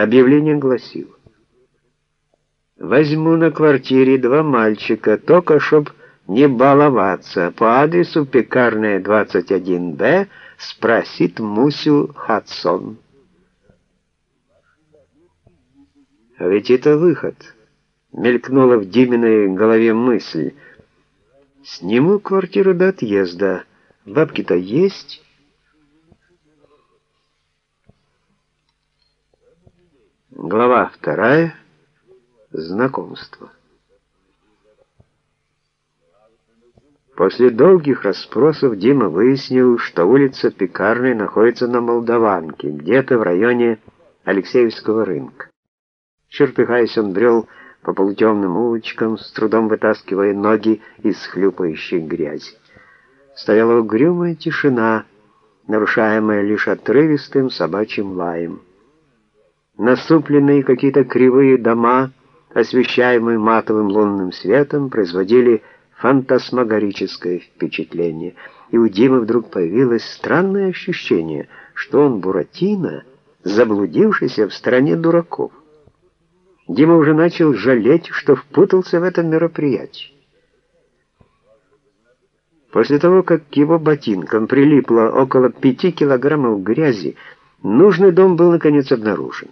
Объявление гласило. Возьму на квартире два мальчика, только чтоб не баловаться. По адресу Пекарная, 21Б, спросит Мусю Хадсон. А ведь это выход. Мелькнула в Диминой голове мысль. Сниму квартиру до отъезда. Бабки-то есть. Глава вторая. Знакомство. После долгих расспросов Дима выяснил, что улица Пекарной находится на Молдаванке, где-то в районе Алексеевского рынка. Чертыхаясь, он брел по полутемным улочкам, с трудом вытаскивая ноги из хлюпающей грязи. Стояла угрюмая тишина, нарушаемая лишь отрывистым собачьим лаем. Насупленные какие-то кривые дома — освещаемые матовым лунным светом, производили фантасмагорическое впечатление, и у Димы вдруг появилось странное ощущение, что он Буратино, заблудившийся в стране дураков. Дима уже начал жалеть, что впутался в это мероприятие. После того, как к его ботинкам прилипло около пяти килограммов грязи, нужный дом был наконец обнаружен.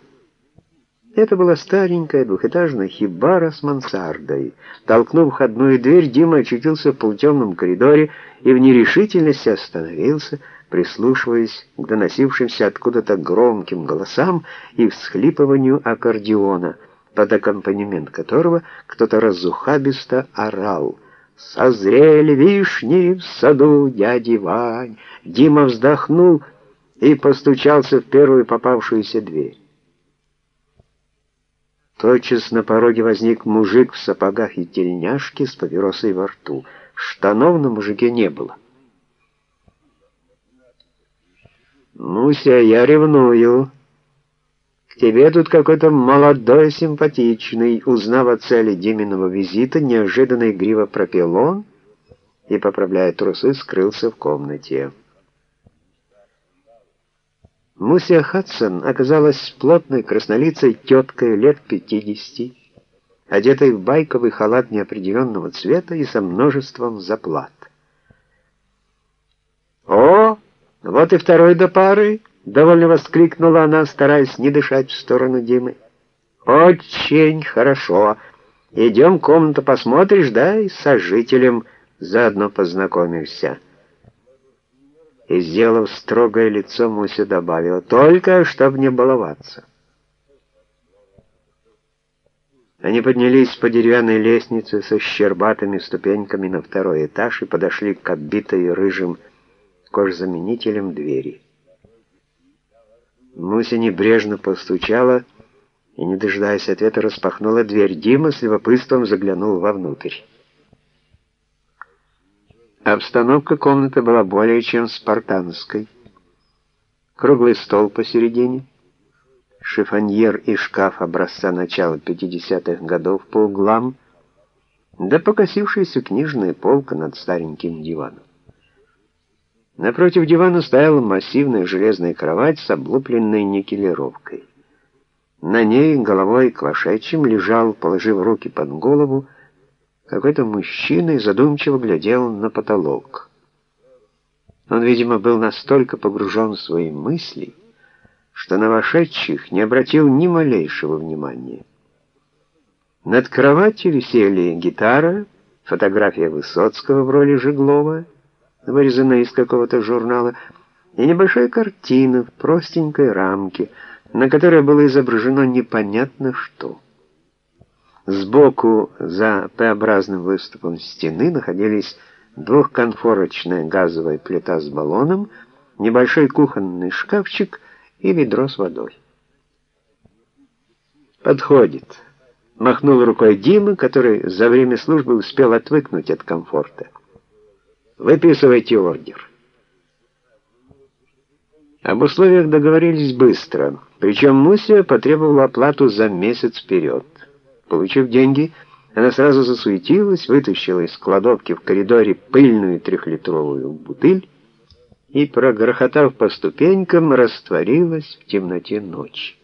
Это была старенькая двухэтажная хибара с мансардой. Толкнув входную дверь, Дима очутился в полутемном коридоре и в нерешительности остановился, прислушиваясь к доносившимся откуда-то громким голосам и всхлипыванию аккордеона, под аккомпанемент которого кто-то разухабисто орал. «Созрели вишни в саду дяди Вань!» Дима вздохнул и постучался в первую попавшуюся дверь. Тотчас на пороге возник мужик в сапогах и тельняшке с папиросой во рту. Штанов на мужике не было. «Муся, я ревную. К тебе тут какой-то молодой симпатичный». Узнав о цели Диминого визита, неожиданно игриво пропел он и, поправляя трусы, скрылся в комнате. Муся Хадсон оказалась плотной краснолицей теткой лет 50, одетой в байковый халат неопределенного цвета и со множеством заплат. «О, вот и второй до пары!» — довольно воскликнула она, стараясь не дышать в сторону Димы. «Очень хорошо. Идем комнату посмотришь, да, и с сожителем заодно познакомишься» и, сделав строгое лицо, Муся добавила, «Только, чтобы не баловаться». Они поднялись по деревянной лестнице со щербатыми ступеньками на второй этаж и подошли к оббитой рыжим кожзаменителем двери. Муся небрежно постучала и, не дожидаясь ответа, распахнула дверь. Дима с любопытством заглянул вовнутрь. Обстановка комнаты была более чем спартанской. Круглый стол посередине, шифоньер и шкаф образца начала 50-х годов по углам, да покосившаяся книжная полка над стареньким диваном. Напротив дивана стояла массивная железная кровать с облупленной никелировкой. На ней головой к вошедшим лежал, положив руки под голову, какой-то мужчина и задумчиво глядел на потолок. Он, видимо, был настолько погружен в свои мысли, что на вошедших не обратил ни малейшего внимания. Над кроватью висели гитара, фотография Высоцкого в роли Жеглова, вырезанная из какого-то журнала, и небольшая картина в простенькой рамке, на которой было изображено непонятно что. Сбоку, за П-образным выступом стены, находились двухконфорочная газовая плита с баллоном, небольшой кухонный шкафчик и ведро с водой. «Подходит», — махнул рукой Дима, который за время службы успел отвыкнуть от комфорта. «Выписывайте ордер». Об условиях договорились быстро, причем Муся потребовала оплату за месяц вперед. Получив деньги, она сразу засуетилась, вытащила из кладовки в коридоре пыльную трехлитровую бутыль и, прогрохотав по ступенькам, растворилась в темноте ночи.